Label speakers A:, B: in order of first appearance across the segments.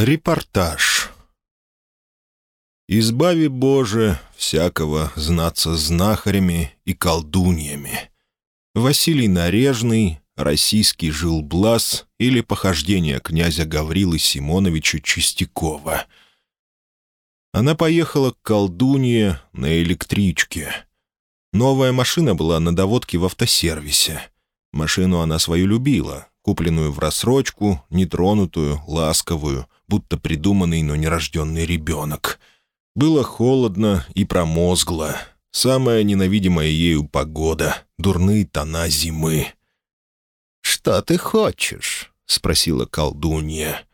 A: Репортаж. «Избави, Боже, всякого знаться знахарями и колдуньями». Василий Нарежный, российский жилблас или похождение князя Гаврилы Симоновича Чистякова. Она поехала к колдунье на электричке. Новая машина была на доводке в автосервисе. Машину она свою любила, купленную в рассрочку, нетронутую, ласковую — будто придуманный, но нерожденный ребенок. Было холодно и промозгло. Самая ненавидимая ею погода — дурные тона зимы.
B: «Что ты хочешь?» — спросила колдунья.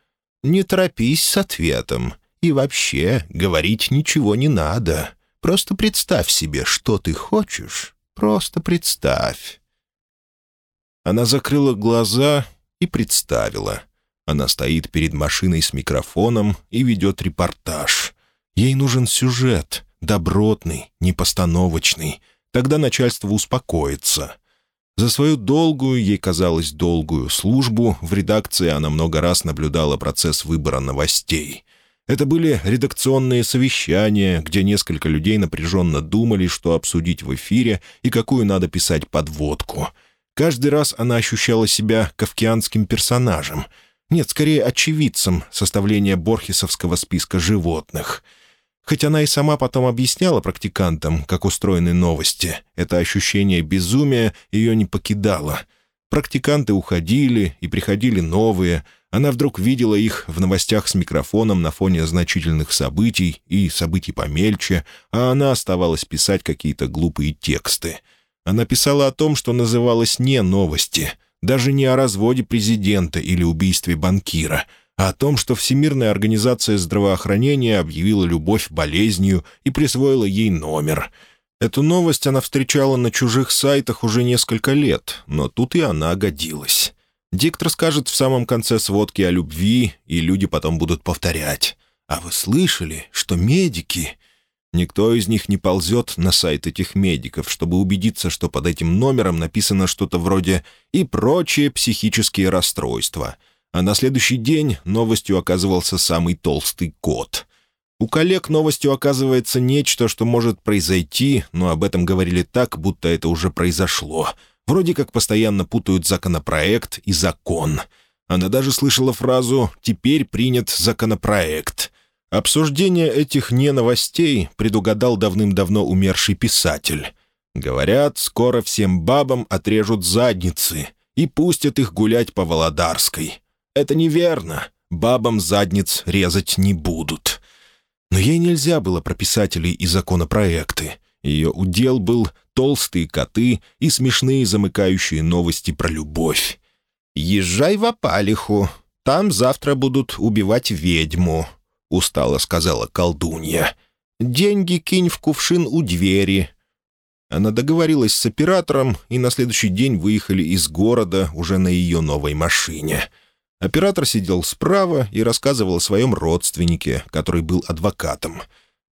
B: «Не торопись с ответом. И вообще, говорить ничего не надо. Просто представь себе, что ты хочешь. Просто представь».
A: Она закрыла глаза и представила — она стоит перед машиной с микрофоном и ведет репортаж. Ей нужен сюжет, добротный, непостановочный. Тогда начальство успокоится. За свою долгую, ей казалось долгую, службу в редакции она много раз наблюдала процесс выбора новостей. Это были редакционные совещания, где несколько людей напряженно думали, что обсудить в эфире и какую надо писать подводку. Каждый раз она ощущала себя кавкианским персонажем — нет, скорее очевидцем составления борхесовского списка животных. Хоть она и сама потом объясняла практикантам, как устроены новости, это ощущение безумия ее не покидало. Практиканты уходили, и приходили новые. Она вдруг видела их в новостях с микрофоном на фоне значительных событий и событий помельче, а она оставалась писать какие-то глупые тексты. Она писала о том, что называлось «не новости», даже не о разводе президента или убийстве банкира, а о том, что Всемирная организация здравоохранения объявила любовь болезнью и присвоила ей номер. Эту новость она встречала на чужих сайтах уже несколько лет, но тут и она годилась. Диктор скажет в самом конце сводки о любви, и люди потом будут повторять. «А вы слышали, что медики...» Никто из них не ползет на сайт этих медиков, чтобы убедиться, что под этим номером написано что-то вроде «и прочие психические расстройства». А на следующий день новостью оказывался самый толстый кот. У коллег новостью оказывается нечто, что может произойти, но об этом говорили так, будто это уже произошло. Вроде как постоянно путают законопроект и закон. Она даже слышала фразу «теперь принят законопроект». Обсуждение этих не-новостей предугадал давным-давно умерший писатель. Говорят, скоро всем бабам отрежут задницы и пустят их гулять по Володарской. Это неверно. Бабам задниц резать не будут. Но ей нельзя было про писателей и законопроекты. Ее удел был толстые коты и смешные замыкающие новости про любовь. «Езжай в Апалиху. Там завтра будут убивать ведьму. — устало сказала колдунья. «Деньги кинь в кувшин у двери». Она договорилась с оператором, и на следующий день выехали из города уже на ее новой машине. Оператор сидел справа и рассказывал о своем родственнике, который был адвокатом.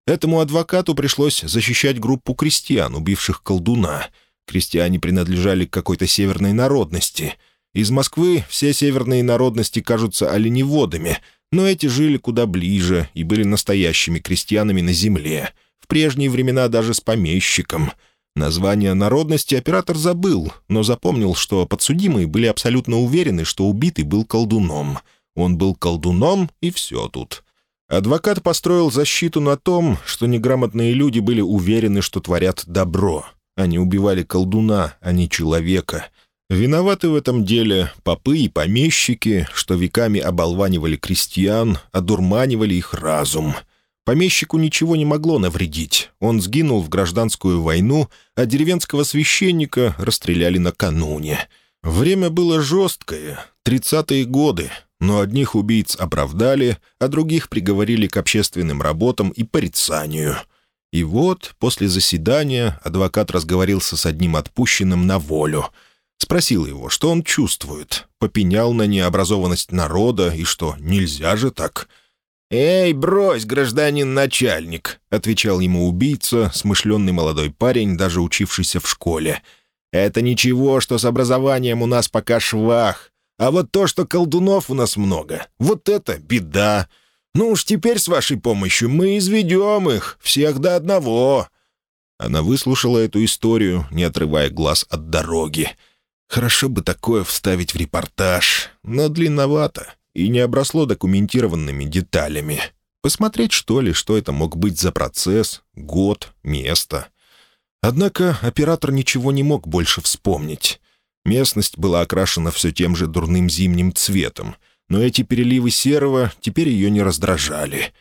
A: Этому адвокату пришлось защищать группу крестьян, убивших колдуна. Крестьяне принадлежали к какой-то северной народности. Из Москвы все северные народности кажутся оленеводами — но эти жили куда ближе и были настоящими крестьянами на земле, в прежние времена даже с помещиком. Название народности оператор забыл, но запомнил, что подсудимые были абсолютно уверены, что убитый был колдуном. Он был колдуном, и все тут. Адвокат построил защиту на том, что неграмотные люди были уверены, что творят добро. Они убивали колдуна, а не человека — Виноваты в этом деле попы и помещики, что веками оболванивали крестьян, одурманивали их разум. Помещику ничего не могло навредить. Он сгинул в гражданскую войну, а деревенского священника расстреляли накануне. Время было жесткое, тридцатые годы, но одних убийц оправдали, а других приговорили к общественным работам и порицанию. И вот, после заседания, адвокат разговорился с одним отпущенным на волю — Спросил его, что он чувствует, попенял на необразованность народа и что нельзя же так. «Эй, брось, гражданин начальник», — отвечал ему убийца, смышленный молодой парень, даже учившийся в школе. «Это ничего, что с образованием у нас пока швах. А вот то, что колдунов у нас много, вот это беда. Ну уж теперь с вашей помощью мы изведем их, всех до одного». Она выслушала эту историю, не отрывая глаз от дороги. Хорошо бы такое вставить в репортаж, но длинновато и не обросло документированными деталями. Посмотреть, что ли, что это мог быть за процесс, год, место. Однако оператор ничего не мог больше вспомнить. Местность была окрашена все тем же дурным зимним цветом, но эти переливы серого теперь ее не раздражали.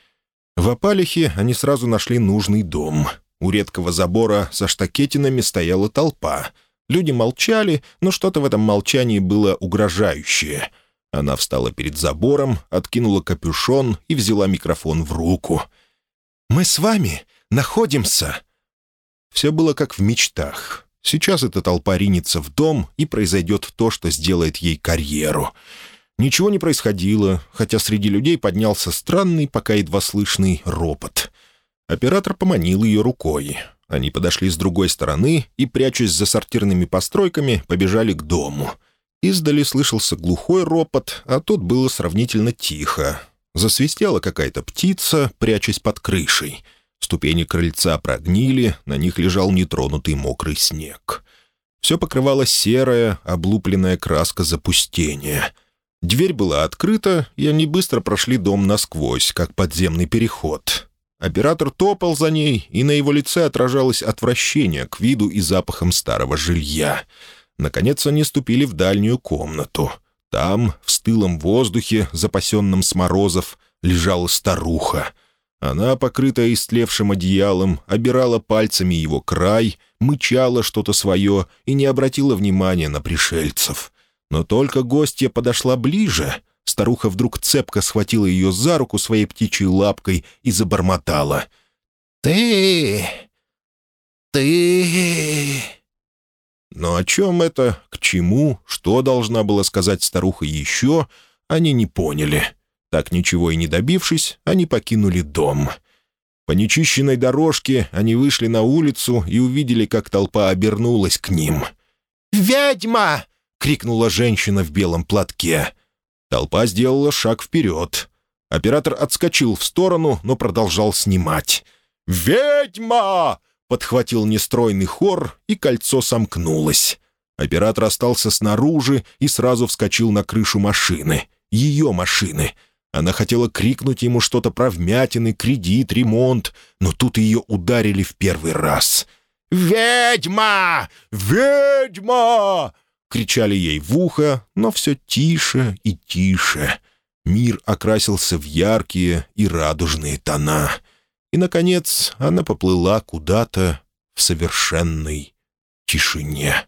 A: В Апалихе они сразу нашли нужный дом. У редкого забора со штакетинами стояла толпа. Люди молчали, но что-то в этом молчании было угрожающее — она встала перед забором, откинула капюшон и взяла микрофон в руку. «Мы с вами находимся!» Все было как в мечтах. Сейчас эта толпа ринется в дом, и произойдет то, что сделает ей карьеру. Ничего не происходило, хотя среди людей поднялся странный, пока едва слышный ропот. Оператор поманил ее рукой. Они подошли с другой стороны и, прячась за сортирными постройками, побежали к дому — Издали слышался глухой ропот, а тут было сравнительно тихо. Засвистела какая-то птица, прячась под крышей. Ступени крыльца прогнили, на них лежал нетронутый мокрый снег. Все покрывала серая, облупленная краска запустения. Дверь была открыта, и они быстро прошли дом насквозь, как подземный переход. Оператор топал за ней, и на его лице отражалось отвращение к виду и запахам старого жилья — Наконец они ступили в дальнюю комнату. Там, в стылом воздухе, запасенном с морозов, лежала старуха. Она, покрытая истлевшим одеялом, обирала пальцами его край, мычала что-то свое и не обратила внимания на пришельцев. Но только гостья подошла ближе, старуха вдруг цепко схватила ее за руку своей птичьей лапкой и забормотала. «Ты... ты...» Но о чем это, к чему, что должна была сказать старуха еще, они не поняли. Так ничего и не добившись, они покинули дом. По нечищенной дорожке они вышли на улицу и увидели, как толпа обернулась к ним. «Ведьма!» — крикнула женщина в белом платке. Толпа сделала шаг вперед. Оператор отскочил в сторону, но продолжал снимать. «Ведьма!» подхватил нестройный хор, и кольцо сомкнулось. Оператор остался снаружи и сразу вскочил на крышу машины. Ее машины. Она хотела крикнуть ему что-то про вмятины, кредит, ремонт, но тут ее ударили в первый раз. «Ведьма! Ведьма!» Кричали ей в ухо, но все тише и тише. Мир окрасился в яркие и радужные тона — и, наконец, она поплыла куда-то в совершенной тишине.